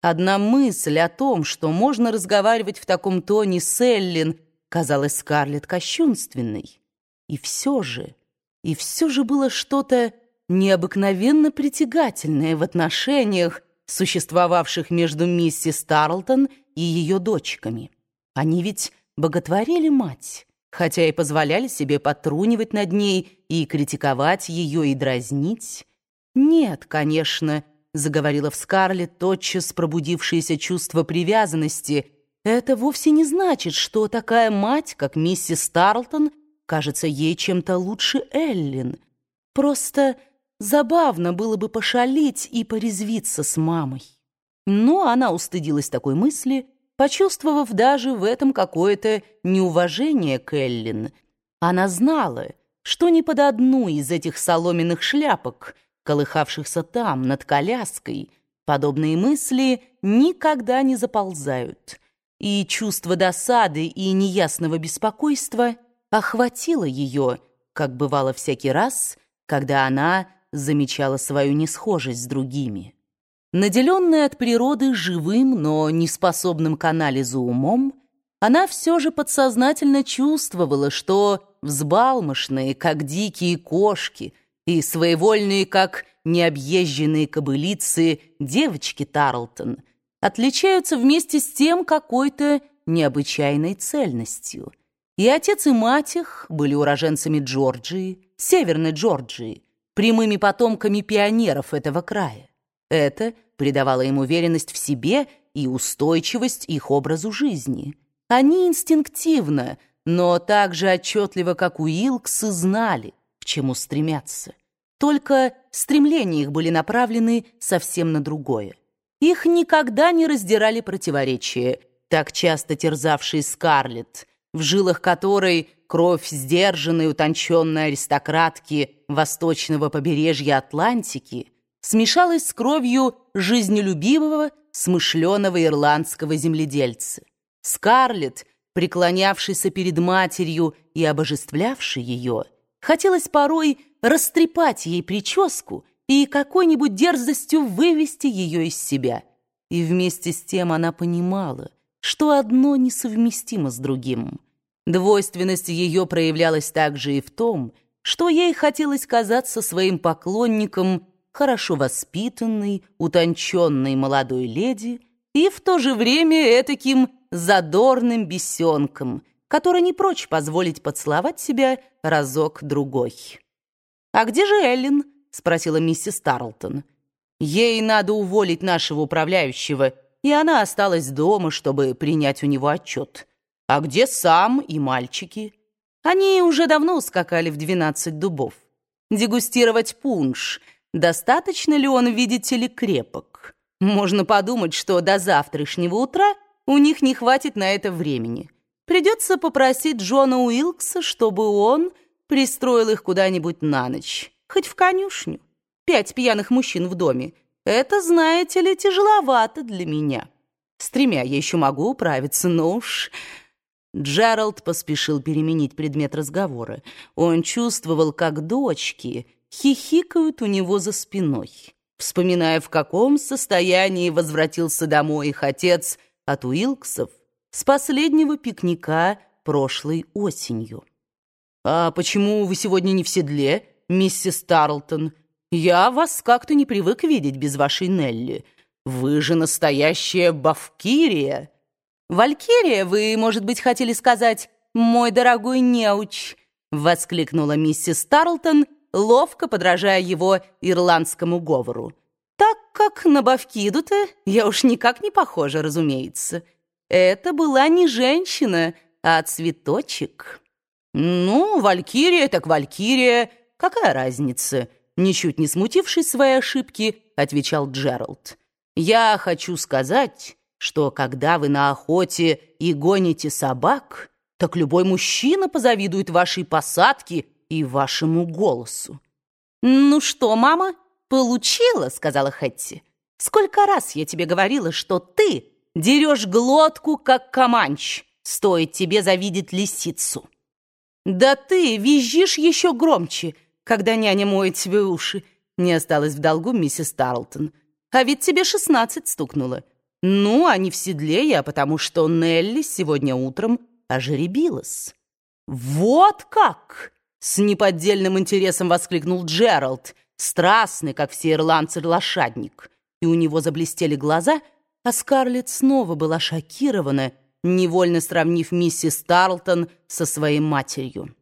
Одна мысль о том, что можно разговаривать в таком тоне с Эллин, казалась Скарлетт кощунственной. И все же, и все же было что-то необыкновенно притягательное в отношениях, существовавших между миссис Тарлтон и ее дочками. Они ведь боготворили мать, хотя и позволяли себе потрунивать над ней и критиковать ее и дразнить. Нет, конечно, заговорила в Скарлетт тотчас пробудившееся чувство привязанности, это вовсе не значит, что такая мать, как миссис Тарлтон, кажется ей чем-то лучше Эллин. Просто забавно было бы пошалить и порезвиться с мамой. Но она устыдилась такой мысли, почувствовав даже в этом какое-то неуважение к Эллин. Она знала, что ни под одну из этих соломенных шляпок, колыхавшихся там, над коляской, подобные мысли никогда не заползают. И чувство досады и неясного беспокойства охватило ее, как бывало всякий раз, когда она замечала свою несхожесть с другими. Наделенная от природы живым, но неспособным к анализу умом, она все же подсознательно чувствовала, что взбалмошные, как дикие кошки, и своевольные, как необъезженные кобылицы, девочки Тарлтон, отличаются вместе с тем какой-то необычайной цельностью. И отец и мать их были уроженцами Джорджии, Северной Джорджии, прямыми потомками пионеров этого края. Это придавало им уверенность в себе и устойчивость их образу жизни. Они инстинктивно, но так же отчетливо, как Уилксы, знали, к чему стремятся. Только стремления их были направлены совсем на другое. Их никогда не раздирали противоречия, так часто терзавшие Скарлетт, в жилах которой кровь сдержанной утонченной аристократки восточного побережья Атлантики смешалась с кровью жизнелюбивого, смышленого ирландского земледельца. Скарлетт, преклонявшийся перед матерью и обожествлявший ее, хотелось порой растрепать ей прическу и какой-нибудь дерзостью вывести ее из себя. И вместе с тем она понимала, что одно несовместимо с другим. Двойственность ее проявлялась также и в том, что ей хотелось казаться своим поклонником хорошо воспитанной, утонченной молодой леди и в то же время этаким задорным бесенком, который не прочь позволить поцеловать себя разок-другой. «А где же Эллен?» — спросила миссис Тарлтон. «Ей надо уволить нашего управляющего, и она осталась дома, чтобы принять у него отчет. А где сам и мальчики?» Они уже давно ускакали в двенадцать дубов. Дегустировать пунш — Достаточно ли он, видите ли, крепок? Можно подумать, что до завтрашнего утра у них не хватит на это времени. Придется попросить Джона Уилкса, чтобы он пристроил их куда-нибудь на ночь, хоть в конюшню. Пять пьяных мужчин в доме. Это, знаете ли, тяжеловато для меня. С тремя я еще могу управиться, но уж... Джеральд поспешил переменить предмет разговора. Он чувствовал, как дочки хихикают у него за спиной, вспоминая, в каком состоянии возвратился домой их отец от Уилксов с последнего пикника прошлой осенью. «А почему вы сегодня не в седле, миссис Тарлтон? Я вас как-то не привык видеть без вашей Нелли. Вы же настоящая бавкирия!» «Валькирия, вы, может быть, хотели сказать, мой дорогой неуч!» — воскликнула миссис Тарлтон — ловко подражая его ирландскому говору. Так как на Бавкиду-то я уж никак не похожа, разумеется. Это была не женщина, а цветочек. Ну, валькирия так валькирия, какая разница? Ничуть не смутившись своей ошибки, отвечал Джеральд. Я хочу сказать, что когда вы на охоте и гоните собак, так любой мужчина позавидует вашей посадке и вашему голосу. «Ну что, мама, получила?» — сказала Хэтти. «Сколько раз я тебе говорила, что ты дерешь глотку, как каманч, стоит тебе завидеть лисицу». «Да ты визжишь еще громче, когда няня моет тебе уши», — не осталось в долгу миссис Тарлтон. «А ведь тебе шестнадцать стукнуло. Ну, а не в седле я, потому что Нелли сегодня утром ожеребилась. Вот как! С неподдельным интересом воскликнул Джеральд, страстный, как все ирландцы, лошадник. И у него заблестели глаза, а Скарлетт снова была шокирована, невольно сравнив миссис Тарлтон со своей матерью.